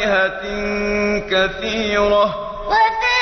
وفاكهة كثيرة. وفاكهة